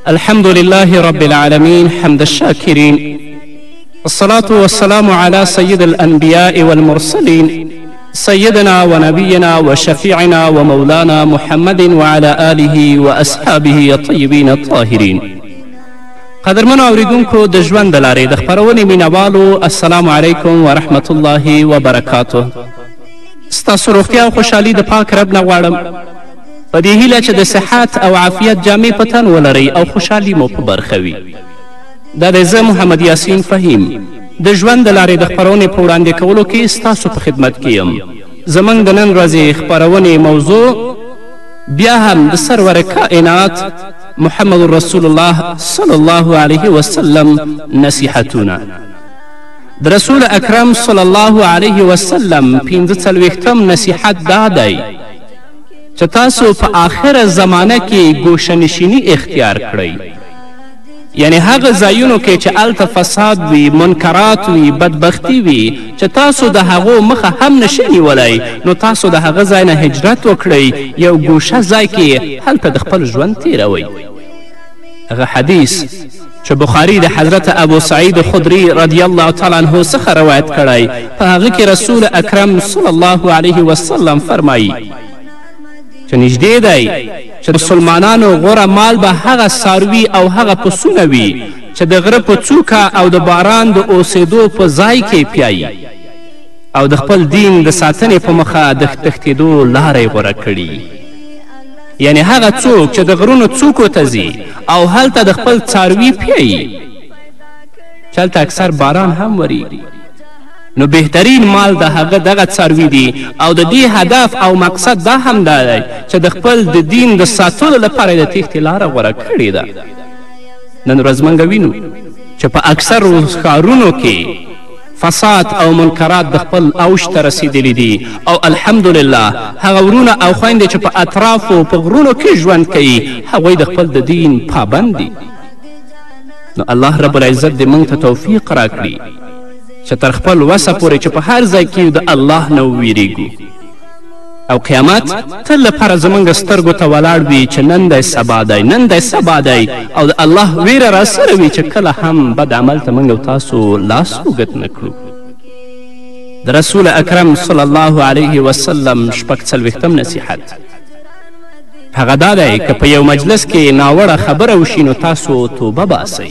الحمد لله رب العالمين حمد الشاكرين الصلاة والسلام على سيد الأنبياء والمرسلين سيدنا ونبينا وشفيعنا ومولانا محمد وعلى آله وأصحابه الطيبين الطاهرين قدرمنو اوریدونکو د ژوند د لارې د خپرونې مینوالو السلام علیکم ورحمت الله وبرکاته ستاسو روغتیا او خوشحالي د پاک رب نه غواړم په دې هیله چې د صحت او عافیت جامې په تن ولرئ او خوشحالي مو په برخه وي دا دی زه محمد یاسین فهیم د ژوند د لارې د خپرونې په وړاندې کولو کې ستاسو په خدمت کې یم زموږ د نن ورځې خپرونې موضوع بیا هم د سرور کائنات محمد رسول الله صلی الله علیه وسلم نصیحتونه د رسول اکرم صلی الله علیه وسلم پنځه څلوېښتم نصیحت دا دی چې تاسو په آخره زمانه کې ګوشنشیني اختیار کړئ یعنی هغه ځایونو کې چې هلته فساد وي منکرات وي بدبختی وي چې تاسو د هغو مخه هم نشئ نیولی نو تاسو د هغه ځای نه هجرت وکړئ یو ګوشه ځای کې هلته د خپل ژوند تیروئ هغه حدیث چې بخاري د حضرت ابو سعید خدري رضی الله تعالی عنه څخه روایت کړی په هغه کې رسول اکرم صلی الله علیه وسلم فرمایی چې نږدې دی چې مسلمانانو غوره مال به هغه ساروي او هغه پسونه وي چې د غره په څوکه او د باران د اوسېدو په ځای کې پیایي او د خپل دین د ساتنې په مخه د تښتېدو لاره غوره کړي یعنې هغه څوک چې د غرونو څوکو ته ځي او هلته د خپل څاروي پیایي چې هلته اکثر باران هم وریږي نو بهترین مال د هغه دغه څاروي دي او د دې هدف او مقصد دا هم دا دی چې د خپل د دین د ساتلو لپاره یې د تیښتې لاره غوره کړې ده نن ورځ موږ وینو چې په اکثرو ښارونو کې فساد او منکرات د خپل اوج ته رسېدلي دي او الحمدلله هغه ورونه او خویندې چې په اطرافو په غرونو کې ژوند کوي هغوی د خپل د دین پابند دي نو الله رب العزت دې موږ ته توفیق راکړي چې تر خپل وسه پورې چې په هر ځای کې د الله نه وویریږو او قیامت تل لپاره زمونږ سترګو ته ولاړ وي چې نن دی سبا دی نن دی سبا دی او د الله ویره راسره وي چې کله هم بد عمل ته موږ تاسو لاس اوږد نه کړو د رسول اکرم صلی الله علیه وسلم شپږ څلوېښتم نصیحت هغه دا دی که په یو مجلس کې ناوړه خبره وشي نو تاسو توبه باسئ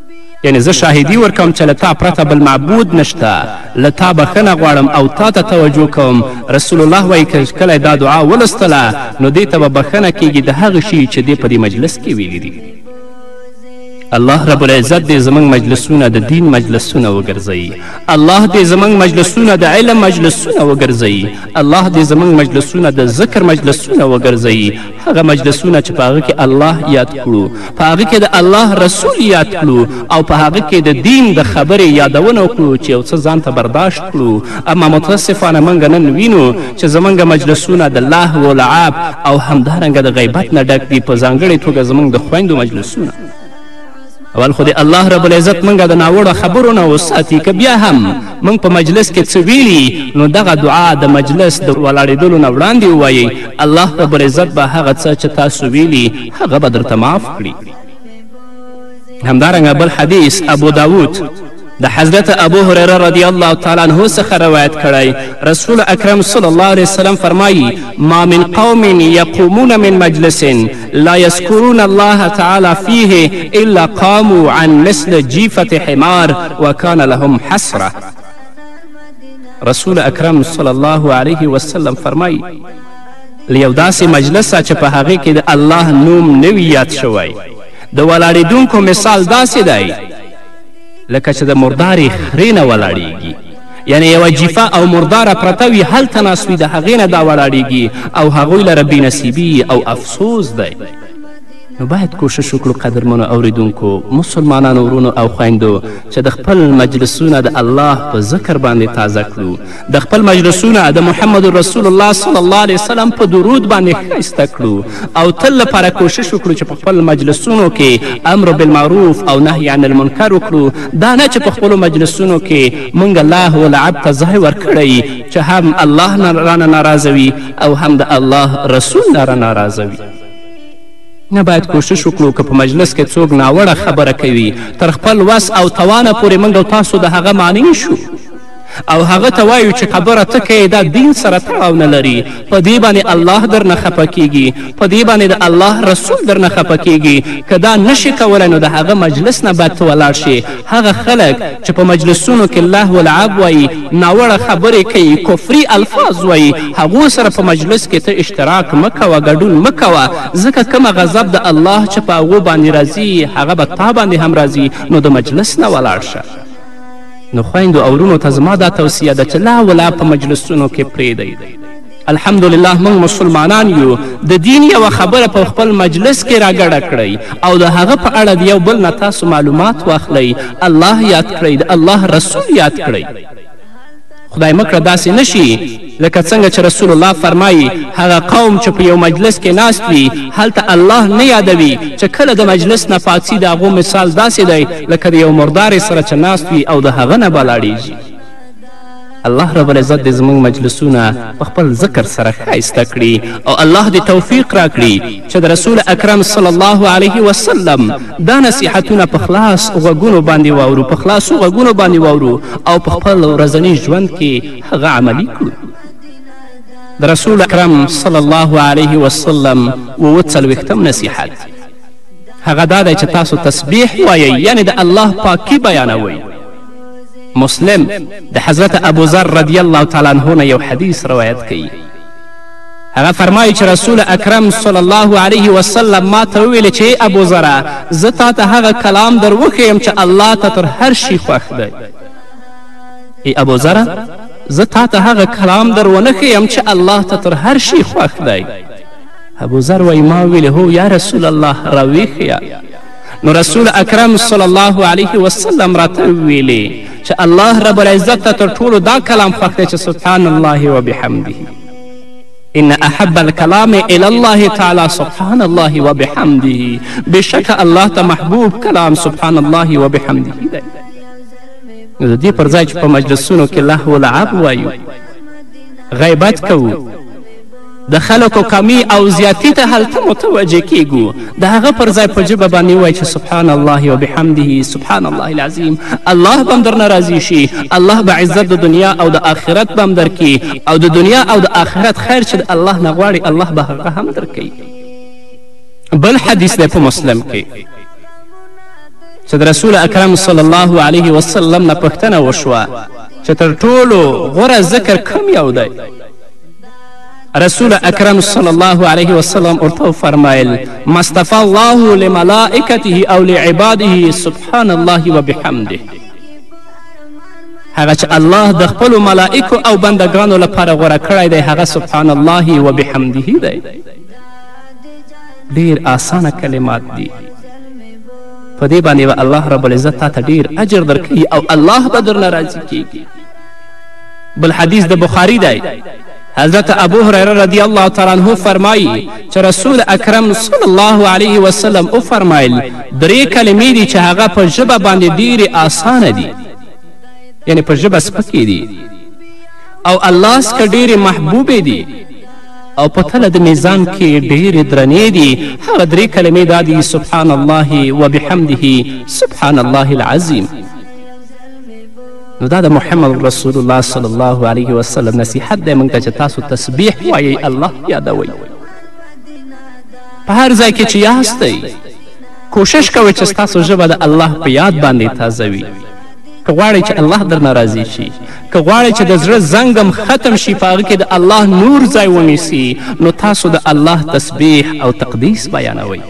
یعنې زه شاهدي ورکوم چې له تا پرته بل معبود نشته له تا بخښنه غواړم او تا ته توجه کوم رسول الله وایي که کله دا دعا ولوستله نو دې ته به بخښنه کیږي د هغه شي چې دې په دې مجلس کې ویلي دي الله رب العزت دې زموږ مجلسونه د دین مجلسونه وګرځوي الله دې زموږ مجلسونه د علم مجلسونه وګرځوي الله دې زموږ مجلسونه د ذکر مجلسونه وګرځوي هغه مجلسونه چې په هغه کې الله یاد کړو په هغه کې د الله رسول یاد کړو او په هغه کې د دین د خبرې یادونه وکړو چې یو څه ځان ته برداشت کړو اما متاسفانه موږ نن وینو چې زموږ مجلسونه د لهو و لعاب او همدارنګه د غیبت نه ډک دي په ځانګړې توګه زموږ د خویندو مجلسونه اول خو دې الله رب العزت موږ د ناوړه خبرو نه وساتي که بیا هم موږ په مجلس کې څه ویلي نو دغه دعا د مجلس د ولاړېدلو نه وړاندې ووایئ الله رب العزت به هغه څه چې تاسو ویلي هغه به درته معاف کړي همدارنګه بل حدیث ابو داود د حضرت ابو هریره رضی الله تعالی عنه څخه روایت کړی رسول اکرم صلی الله علیه وسلم فرمایی ما من قوم یقومون من مجلس لا یذکرون الله تعالی فیه الا قاموا عن مثل جیفت حمار وکان لهم حسره رسول اکرم صلی الله علیه وسلم فرمایی له یو داسې مجلسه چې په هغې کې د الله نوم نه وي یاد شوی د ولاړېدونکو مثال داسې دی لکه چې د مردارې خرې نه ولاړېږي یعنې یوه جیفه او مرداره پرته وي هلته ناست وي د هغې نه دا ولاړېږي او هغوی لره بېنصیبي او افسوس دی نو باید کوشش وکړو قدرمنو اوریدونکو مسلمانانو ورونو او خویندو چې د خپل مجلسونه د الله په ذکر باندې تازه کړو د خپل مجلسونه د محمد رسول الله صلی الله علیه وسلم په درود باندې ښایسته کړو او تل لپاره کوشش وکړو چې په خپل مجلسونو کې امر بالمعروف او نهی عن المنکر وکړو دا نه چې په خپلو مجلسونو کې موږ الله ولعب ته ځای ورکړی چې هم الله رانه ناراضه وي او هم د الله رسول نه را ناراضه وي نه باید کوشش وکړو که په مجلس کې څوک ناوړه خبره کوي تر خپل وس او توانه پورې موږ او تاسو د هغه معنی شو او هغه ته وایو چې خبره ته کوې دا دین سره تړاو نه لري په دې باندې الله درنه خفه کیږي په دې باندې د الله رسول درنه خفه کیږي که دا نشي کولی نو د هغه مجلس نه باید ته ولاړ شي هغه خلک چې په مجلسونو کې الله ولعب وایي ناوړه خبرې کوي کفري الفاظ وایي هغو سره په مجلس کې ته اشتراک مه کوه ګډون مه کوه ځکه کومه غضب د الله چې په هغو باندې راځي هغه به تا باندې هم راځي نو د مجلس نه ولاړ شه نو خویندو او ورونو ته زما دا توصیه ده چې لا ولا په مجلسونو کې پرېږدئ الحمدلله موږ مسلمانان یو د دین یوه خبره په خپل مجلس کې راګډه کړئ او د هغه په اړه د یو بل نه تاسو معلومات واخلئ الله یاد کړئ د الله رسول یاد کړئ خدای مکړه داسې نشي لکه څنګه چې رسول الله فرمایي هغه قوم چې په یو مجلس کې ناست وي هلته الله نه یادوي چې کله د مجلس نه پاڅي د هغو مثال داسې دی لکه د یو مردار سره چې ناست وي او د هغه نه بلاړیږي الله رب العزت دې زموږ مجلسونه په خپل ذکر سره ښایسته کړي او الله دې توفیق راکړي چې د رسول اکرم صلی الله علیه وسلم دا نصیحتونه په خلاص غوږونو باندې واورو په خلاصو غوږونو باندې واورو او په خپل ورځني ژوند کې هغه عملي کړو د رسول اکرم صلی الله علیه وسلم اووه څلوېښتم نصیحت هغه دا دی چې تاسو تسبیح وایئ یعنې د الله پاکي بیانوئ مسلم د حضرت ابوذر رضی الله تعالی عنه نه یو حدیث روایت کوي هغه فرمایي چې رسول اکرم صلی الله علیه وسلم ما ته وویل چې ابوذره زه تا ته هغه کلام در وښیم چې الله ته تر هر شي خوښ دی ای ابو ذره! زه تا ته هغه کلام در ونه ښیم چې الله ته تر هر شي خوښ دی. ابو ذر وایي ما ویلې هو یا رسول الله راویښیه نو رسول اکرم صلی الله علیه وسلم راته ویلې چې الله رب العزت ته تر ټولو دا کلام خوښ دی چې سبحان الله وبحمده ان احب الکلام الی الله تعالی سبحان الله وبحمده بشک الله ته محبوب کلام سبحان الله وبحمده دی د دې پر ځای چې په مجلسونو کې لهو لعب وایو غیبت کوو د خلکو کمی او زیاتی ته هلته متوجه کیږو د هغه پر ځای په ژبه باندې ووایي چې سبحان الله و بحمده سبحان الله العظیم الله به هم درنه راضي شي الله به عزت د دنیا او د آخرت به هم درکړي او د دنیا او د آخرت خیر چې د الله نه غواړي الله به هغه هم درکوي بل حدیث دی په مسلم کې چې د رسول اکرم صلی الله علیه وسلم نه پوښتنه وشوه چې تر ټولو غوره ذکر کوم یو دی رسول اکرم صلی الله علیه وسلم ورته وفرمیل مصطفی الله لملائکته او لعباده سبحان الله وبحمده هغه چې الله د خپلو ملائکو او بندګانو لپاره غوره کړی دی هغه سبحان الله وبحمده دی ډیر آسانه کلمات دي په دې باندې به الله رب العزت تا ته ډیر اجر درکوي او الله به درنه راضي کیږي بل حدیث د بخاري دی حضرت ابو هریره رضی الله تعالی عنه فرمایي چې رسول اکرم صلی الله علیه وسلم وفرمایل درې کلمې دي چې هغه په ژبه باندې ډیرې آسانه دي یعنی په ژبه سپکې دي او الله څخه ډېرې محبوبې دي او په تله د میزان کې ډېرې درنې دي هغه درې کلمې دا دي سبحان الله وبحمده سبحان الله العظیم نو دا د محمد رسول الله صلی الله علیه وسلم نصیحت دی موږ ته چې تاسو تسبیح وایئ الله یادوئ په هر ځای کې چې یاستئ کوشش کوئ چې ستاسو ژبه د الله په یاد باندې تازه وي که غواړئ چې الله درنه راضي شي که غواړئ چې د زړه زنګم ختم شي په هغه کې د الله نور ځای ونیسي نو تاسو د الله تسبیح او تقدیس بیانوئ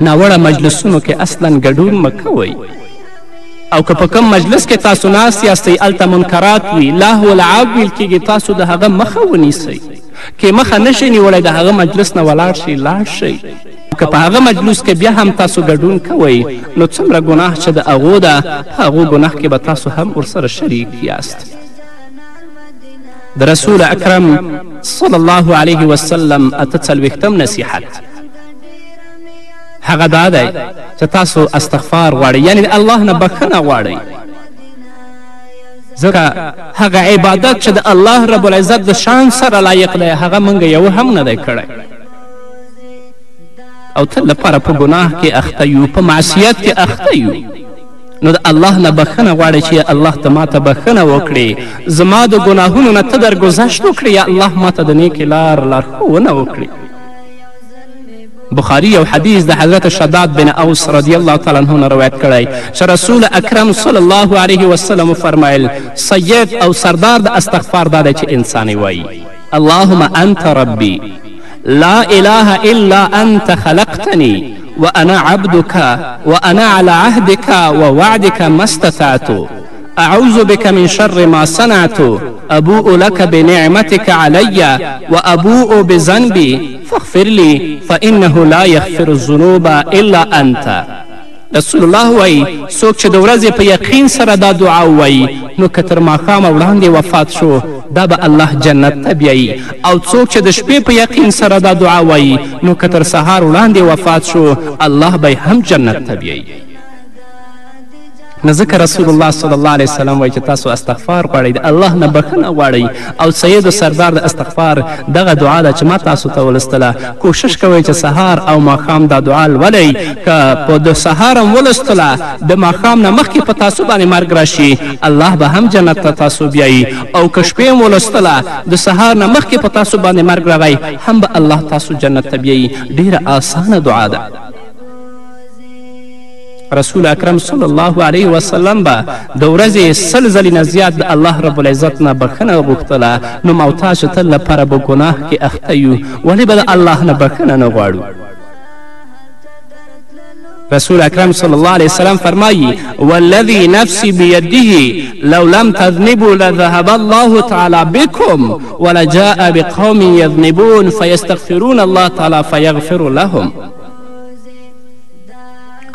ناوړه مجلسونو کې اصلا ګډون مه کوئ او که په کم مجلس کې تاسو ناست یاستئ هلته منکرات وي لهو لعب ویل کیږي تاسو د هغه مخه ونیسئ که مخه نشئ نیولی د هغه مجلس نه ولاړ شئ لاړ شئ که په هغه مجلس کې بیا هم تاسو ګډون کوئ نو څومره ګناه چې د هغو ده په هغو ګناه کې به تاسو هم ورسره شریک یاست د رسول اکرم صلی الله علیه وسلم اته څلوېښتم نصیحت هغه دا دی چې تاسو استغفار غواړئ یعنی الله نه بخښنه غواړئ ځکه هغه عبادت چې د الله رب العزت د شان سره لایق دی هغه موږ یو هم نه دی کړی او تل لپاره په ګناه کې اخته یو په معصیت کې اخته یو نو د الله نه بخښنه غواړي چې الله ته ماته بخښنه وکړي زما د ګناهونو نه ته درګذشت وکړي یا الله ماته د نیکې لار لارښوونه وکړي بخاری یو حدیث د حضرت شداد بن اوس رضی الله تعالی عنه نه روایت کړی چې رسول اکرم صلی الله علیه وسلم وفرمیل سید او سردار د استغفار دا دی چې انسان وایي اللهم انت ربی لا اله الا انت خلقتني وانا عبدك وانا على عهدك ووعدك ما استطعت اعوذ بك من شر ما صنعت أبوء لك بنعمتك علي وأبوء بذنبي فاغفر لي فإنه لا يغفر الذنوب إلا أنت رسول الله وایي څوک چې د ورځې په یقین سره دا دعا ووایي نو که تر ماښامه وړاندې وفات شو دا به الله جنت ته بیایي او څوک چې د شپې په یقین سره دا دعا وایي نو که تر سهار وړاندې وفات شو الله به هم جنت ته بیایي نو ځکه رسول الله صلی الله علیه وسلم وایي چې تاسو استغفار غواړئ د الله نه بښنه غواړئ او سید او سردار د استغفار دغه دعا ده چې ما تاسو ته ولستله کوشش کوئ چې سهار او ماښام دا دعا لولئ که په د سهار هم ولستله د ماښام نه مخکې په تاسو باندې مرګ راشي الله به هم جنت ته تاسو بیایي او که شپې هم ولستله د سهار نه مخکې په تاسو باندې مرګ راغی هم به الله تاسو جنت ته بیایي ډیره آسانه دعا ده رسول اکرم صلی الله علیه وسلم به د ورځې سل ځلې نه زیات د الله رب العزت نه بښنه غوښتله نو ما او تاسو تل لپاره به ګناه کې اخته یو ولې به د الله نه بښنه نه غواړو رسول اکرم صلی الله علیه وسلم فرمایی والذی نفسی بیده لو لم تذنبوا لذهب الله تعالی بكم ولجاء بقوم یذنبون فیستغفرون الله تعالی فیغفر لهم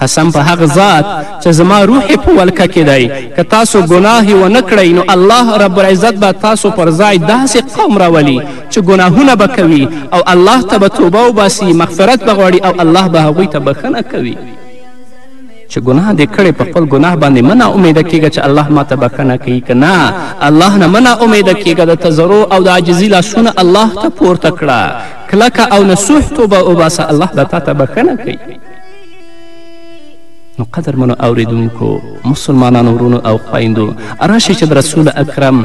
قسم په هغه ذات چې زما روح یې په ولکه کې دی که تاسو ګناه یې ونه کړئ نو الله رب العزت به تاسو پر ځای داسې قوم راولي چې ګناهونه به کوي او الله ته به توبه وباسي مغفرت به غواړي او الله به هغوی ته بښنه کوي چې ګناه دې کړې په خپل ګناه باندې مه ناامیده کیږه چې الله ماته بښنه کوي که نه الله نه مه ناامیده کیږه د تضرع او د عاجزي لاسونه الله ته پورته کړه کلکه او نصوح توبه وباسه الله به تاته بخښنه کوي نو قدرمنو اوریدونکو مسلمانانو ورونو او خویندو راشئ چې د رسول اکرم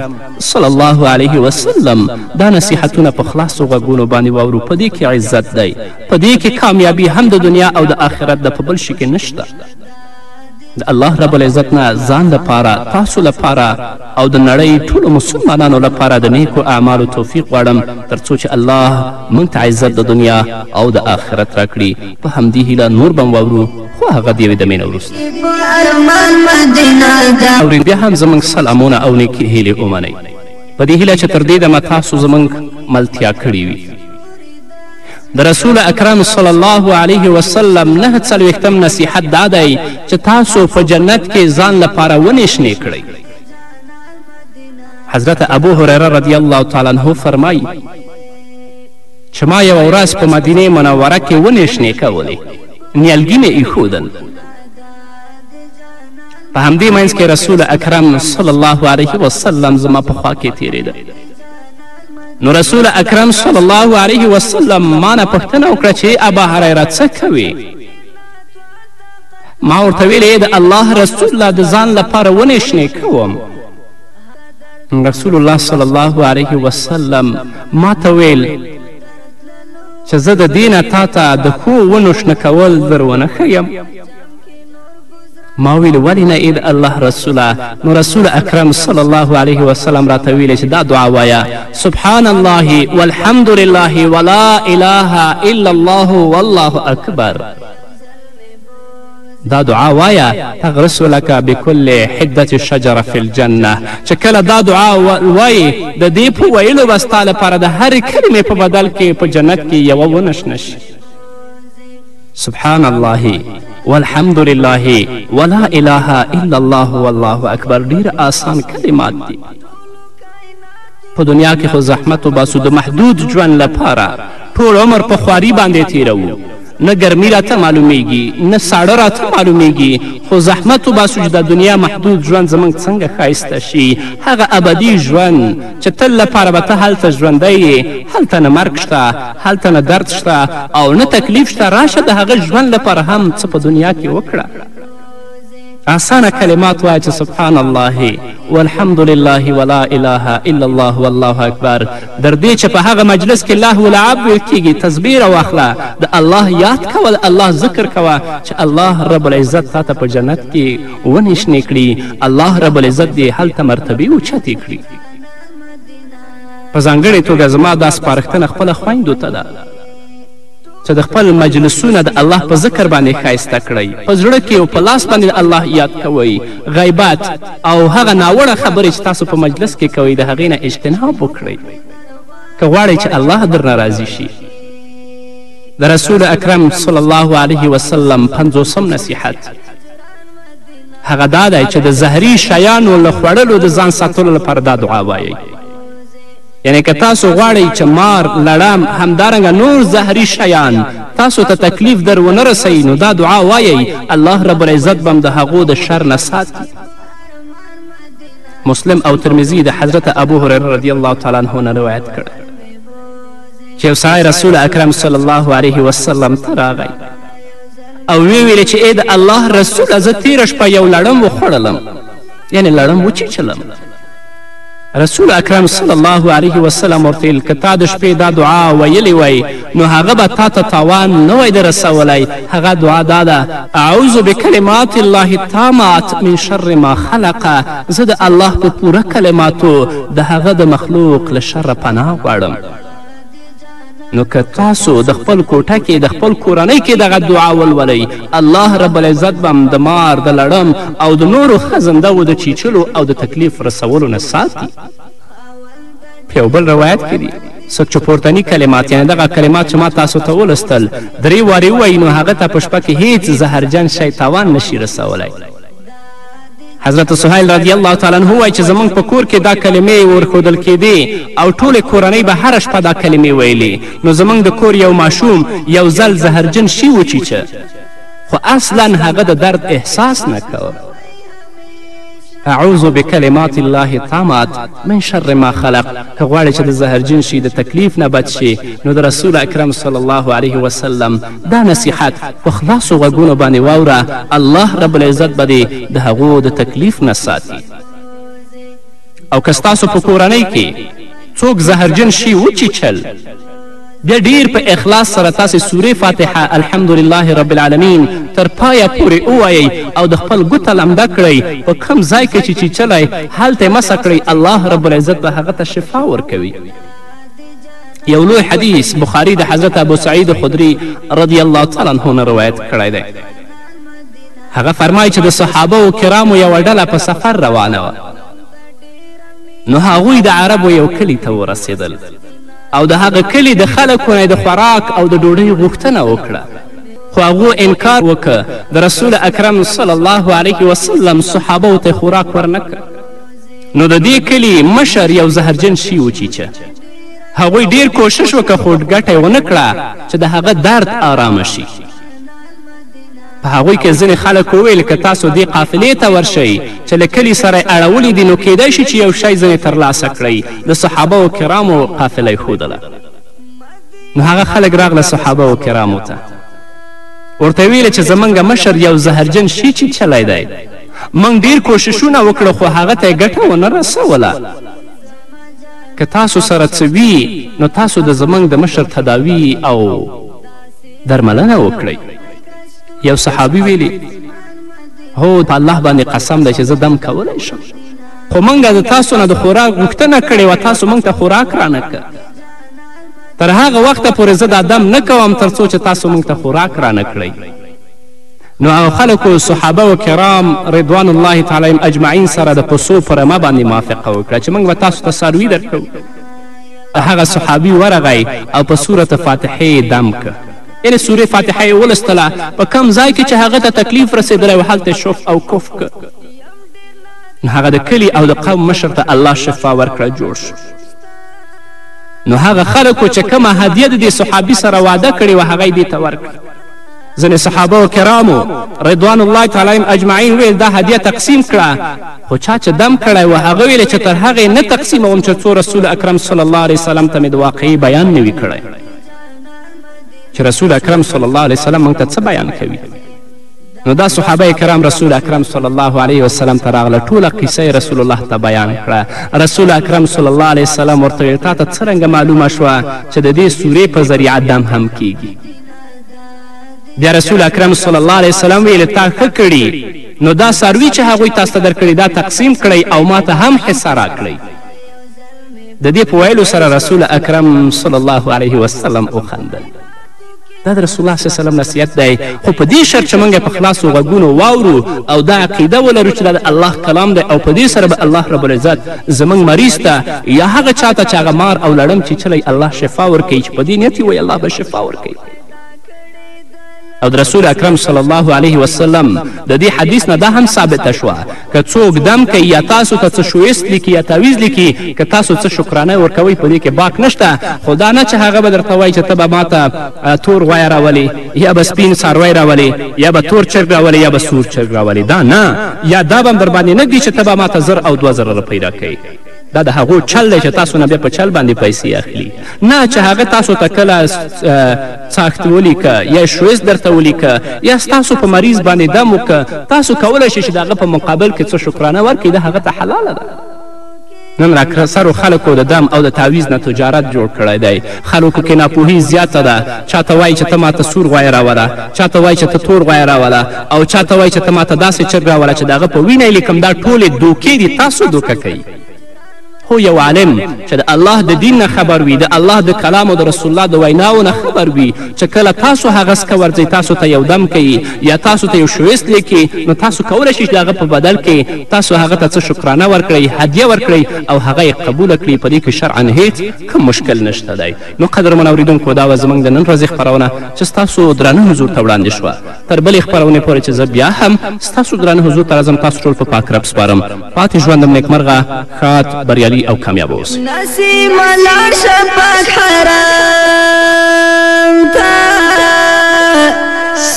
صلی الله علیه وسلم دا نصیحتونه په خلاصو غوږونو باندې واورو په دې کې عزت دی په دې کې کامیابي هم د دنیا او د آخرت ده په بل شي کې نشته د الله رب العزت نه ځان لپاره، تاسو لپاره او د نړۍ ټولو مسلمانانو لپاره د نیکو اعمالو توفیق غواړم تر څو چې الله موږ ته عزت د دنیا او د آخرت راکړي. په همدې هیله نور به واورو خو هغه د یوې دمې نه وروسته. اورین بیا هم زموږ سلامونه او نیکې هیلې ومنئ. په دې هیله چې تر دې دمه تاسو زموږ ملتیا کړې وي. د رسول اکرم صلی الله علیه وسلم نه څلوېښتم نصیحت دا دی چې تاسو په جنت کې ځان لپاره ونې شنې کړئ حضرت ابو هریره رضی الله تعالی عنه فرمایي چې ما یوه ورځ په مدینه منوره کې ونې شنې کولې نیالګي مې ایښودل په همدې منځ کې رسول اکرم صلی الله علیه وسلم زما په خوا کې تیریده نو رسول اکرم صلی الله علیه وسلم ما نه پوښتنه وکړه چې ابا هریره څه کوې ما ورته ویلې د الله رسول لا د ځان لپاره ونې شنې کوم رسول الله صلی الله علیه وسلم ما ته ویل چې زه د دې نه تا ته د ښو ونو شنه کول در ونه ښیم ما ویل ولې نه اید الله رسوله نو رسول اکرم صلی الله علیه وسلم راته ویلې چې دا دعا وایه سبحان الله والحمد لله ولا اله الا الله والله اکبر دا دعا وایا تغرس لك بكل حدة شجره في الجنه چې کله دا دعا وایي د دې په ویلو به ستا لپاره د هرې کلمې په بدل کې په جنت کې یوه ونه شنه شي سبحان الله والحمد لله ولا اله الا الله والله اکبر ډیر آسان کلمات دي په دنیا کې خو زحمت وباسو د محدود ژوند لپاره ټول عمر په خواري باندې تیروو نه ګرمي راته معلومیږي نه ساړه راته معلومیږي خو زحمت وباسو چې د دنیا محدود ژوند زموږ څنګه ښایسته شي هغه ابدي ژوند چې تل لپاره به ته هلته ژوندی یې هلته نه مرګ شته هلته نه درد شته او نه تکلیف شته راشه د هغه ژوند لپاره هم څه په دنیا کې وکړه اسانه کلمات وایه چې سبحان الله والحمد لله ولا اله الا الله والله اکبر در دې چې په هغه مجلس کې الله ولعب ویل کیږي تزبیر واخله د الله یاد کوه د الله ذکر کوه چې الله رب العزت تا ته په جنت کې ونې شنې کړي الله رب العزت دې هلته مرتبې اوچتې کړي په ځانګړې توګه زما دا سپارښتنه خپله خویندو ته ده چې د خپل مجلسونه د الله په ذکر باندې ښایسته کړئ په زړه کې او په لاس باندې الله یاد کوئ غیبت او هغه ناوړه خبرې چې تاسو په مجلس کې کوئ د هغې نه اجتناب وکړئ که غواړئ چې الله درنه راضي شي د رسول اکرم صلی الله علیه وسلم پنځوسم نصیحت هغه دا دی چې د زهري شیانو له خوړلو د ځان ساتلو لپاره دا دعا وایئ یعنی که تاسو غواړئ چې مار لړم همدارنګه نور زهري شیان تاسو ته تا تکلیف در ونه رسوي نو دا دعا وایئ الله رب العزت به هم د هغو د شر نه ساتي مسلم او ترمزی د حضرت ابو هریره رضی الله تعالی عنه نه روایت کړی چې یو سړی رسول اکرم صلی الله علیه وسلم ته راغی او ویې ویل چې ای د الله رسوله زه تیره شپه یو لړم وخوړلم یعنې لړم وچیچلم رسول اکرم صلی الله علیه وسلم ورته ویل که تا د شپې دا دعا ویلی وای نو هغه به تا ته تاوان نه وای د رسولی هغه دعا دا ده اعوذ بکلمات الله تامات من شر ما خلق زه د الله په پوره کلماتو د هغه د مخلوق له شره پناه غواړم نو که تاسو د خپل کوټه کې د خپل کورنۍ کې دغه دعا ولولئ الله رب العزت به د مار د لړم او د نورو خزندو د چیچلو او د تکلیف رسولو نه ساتي په یو بل روایت کې دي څوک چې پورتني کلمات یعنې دغه کلمات چې ما تاسو ته ولوستل درې وارې ووایي نو هغه ته په شپه کې هیڅ زهرجن شی تاوان نشي رسولی حضرت سهیل رضی الله تعالی عنه وایي چې زمونږ په کور کې دا کلمې ورښودل کېدې او ټولې کورنۍ به هره شپه دا کلمې ویلې نو زمونږ د کور یو ماشوم یو ځل زهرجن شي وچیچه خو اصلا هغه د درد احساس نه کوه اعوذ بکلمات الله تامات من شر ما خلق که غواړې چې د زهرجن شي د تکلیف نه بچ شي نو د رسول اکرم صلی الله علیه وسلم دا نصیحت په خلاصو غوږونو باندې واوره الله رب العزت به دې د هغو د تکلیف نه ساتي او که ستاسو په کورنۍ کې څوک زهرجن شي وچیچل بیا ډیر په اخلاص سره تاسې سورې فاتحه الحمدلله رب العالمین تر پایه پورې ووایئ او د خپل ګوته لمده کړئ په کم ځای کې چې چیچلی هلته یې مسه کړئ الله رب العزت به هغه ته شفا ورکوي یو لوی حدیث بخاری د حضرت ابو سعید خدری رضی الله تعالی عنه نه روایت کړی دی هغه فرمایي چې د صحابه و کرامو یوه ډله په سفر روانه وه نو هغوی د عربو یو کلي ته ورسېدل او د هغه کلي د خلکو نه د خوراک او د ډوډۍ غوښتنه وکړه خو هغو انکار وکړه د رسول اکرم صلی الله علیه وسلم صحابو ته خوراک ورنکړ نو د دې کلي مشر یو زهرجن شي وچیچه هغوی ډیر کوشش وکړ خو ګټه یې ونه کړه چې د هغه درد آرامه شي په هغوی کې ځینې خلک وویل که تاسو دې قافلې ته ورشئ چې له کلي سره یې اړولي دي نو کیدای شي چې یو شی ځینې ترلاسه کړئ د صحابه و کرامو قافله یې ښودله نو هغه خلک راغله صحابه و کرامو ته ورته ویل چې زمونږ مشر یو زهرجن شي چې چلی دی موږ ډیر کوششونه وکړو خو هغه ته یې ګټه ونه رسوله که تاسو سره څه وي نو تاسو د زمونږ د مشر تداوي او درملنه وکړئ یو صحابي ویلي هو په الله باندې قسم دی چې زه دم کولی شم خو موږ د تاسو نه د خوراک غوښتنه کړې وه تاسو موږ ته خوراک رانه که تر هغه وخته پورې زه دا دم نه کوم تر څو چې تاسو موږ ته خوراک رانه کړئ نو هغه خلکو صحابه و کرام رضوان الله تعالی اجمعین سره د پسو په رمه باندې موافقه وکړه چې موږ به تاسو ته څاروي درکوو هغه صحابي ورغی او په صورت فاتحې یې دم که یعنې سورې فاتحه یې ولستله په کم ځای کې چې هغه ته تکلیف رسېدلی و هلته شف او کف که نو هغه د کلي او د قوم مشر ته الله شفا ورکړه جوړ شو نو هغه خلکو چې کومه هدیه د دې صحابي سره واده کړې وه هغه یې دې ته ورکړه ځینې صحابه کرامو رضوان الله تعالی اجمعین ویل دا هدیه تقسیم کړه خو چا چې دم کړی و هغه ویل چې تر هغې نه تقسیموم چې څو رسول اکرم صلی الله علیه وسلم ته مې د واقعي بیان نه وي کړی چې رسول اکرم صلی الله علیه وسلم موږ ته څه بیان کوي نو دا صحابه کرام رسول اکرم صلی الله علیه وسلم ته راغله ټوله قصه رسول الله ته بیان کړه رسول اکرم صلی الله علیه وسلم ورته ویل تا ته څرنګه معلومه شوه چې د دې سورې په ذریعه دم هم کیږي بیا رسول اکرم صلی الله علیه وسلم ویل تا ښه کړي نو دا څاروي چې هغوی تاسو ته درکړي دا تقسیم کړئ او ما ته هم حصه راکړئ د دې په ویلو سره رسول اکرم صلی الله علیه وسلم وخندل دا د رسول الله صلی الله وسلم نصیحت دی خو په دې شرط چې موږ په خلاصو غوږونو واورو او دا عقیده ولرو چې دا د الله کلام دی او په دې سره به الله رب العزت زموږ مریض ته یا هغه چا ته چې هغه مار او لړم چیچلی الله شفا ورکوي چې په دې نیت وایي الله به شفا ورکوي او د رسول اکرم صلی الله علیه وسلم د دې حدیث نه دا هم ثابته شوه که څوک دم کوي یا تاسو ته څه شویست لیکي یا تعویز لیکي که تاسو څه شکرانه ورکوئ په دې کې باک نشته خو دا نه چې هغه به درته وایي چې ته به ماته تور غویه راولې یا به سپین څاروی راولې یا به تور چرګ راولې یا به سور چرګ راولې دا نه یا دا به هم در باندې نه ږدي چې ته به ماته زر او دوه زره روپۍ راکوي دا د هغو چل دی چې تاسو نه بیا په چل باندې پیسې اخلي نه چې هغه تاسو ته کله څاښت ولیکه یا شویز درته ولیکه یا ستاسو په مریض باندې دم وکړه تاسو کولی شئ چې د هغه په مقابل کې څه شکرانه ورکړئ دا هغه ته حلاله ده نن راکرسرو خلکو د دم او د تعویز نه تجارت جوړ کړی دی. خلکو کې ناپوهي زیاته ده. چا ته وایي چې ته ما ته سور غویی راوله، چا ته وایي چې ته تور غویی راوله او چا ته وایي چې ته ما ته داسې چرګ راوله چې د هغه په وینه یې لیکم دا ټولې دوکې دي تاسو دوکه کوي. هو یو عالم چې د الله د دین نه خبر وي، د الله د کلام او د رسول الله د ویناوو نه خبر وي، چې کله تاسو هغه سکه ورځئ تاسو ته یو دم کوي یا تاسو ته یو شویست لیکي نو تاسو کولی شئ چې د هغه په بدل کې تاسو هغه ته څه شکرانه ورکړئ هدیه ورکړئ او هغه یې قبوله کړي په دې کې شرعا هیڅ کوم مشکل نشته دی نو قدرمن اورېدونکو دا وه زموږ د نن ورځې خپرونه چې ستاسو درانه حضور ته وړاندې شوه تر بلې خپرونې پورې چې زه بیا هم ستاسو درانه حضور ته راځم تاسو ټول په پاک رب سپارم پاتې ژوندم نیکمرغه ښاد بریالي او کامیاب اوسئ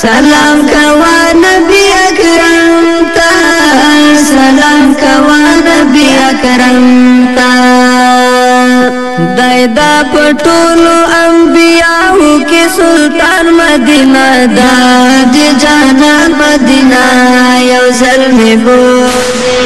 سلام کوا نبی اکرم تا سلام کوا نبی اکرم تا دای دا پټولو انبیاو کې سلطان مدینه دا جانان مدینه یو ځل می بوزي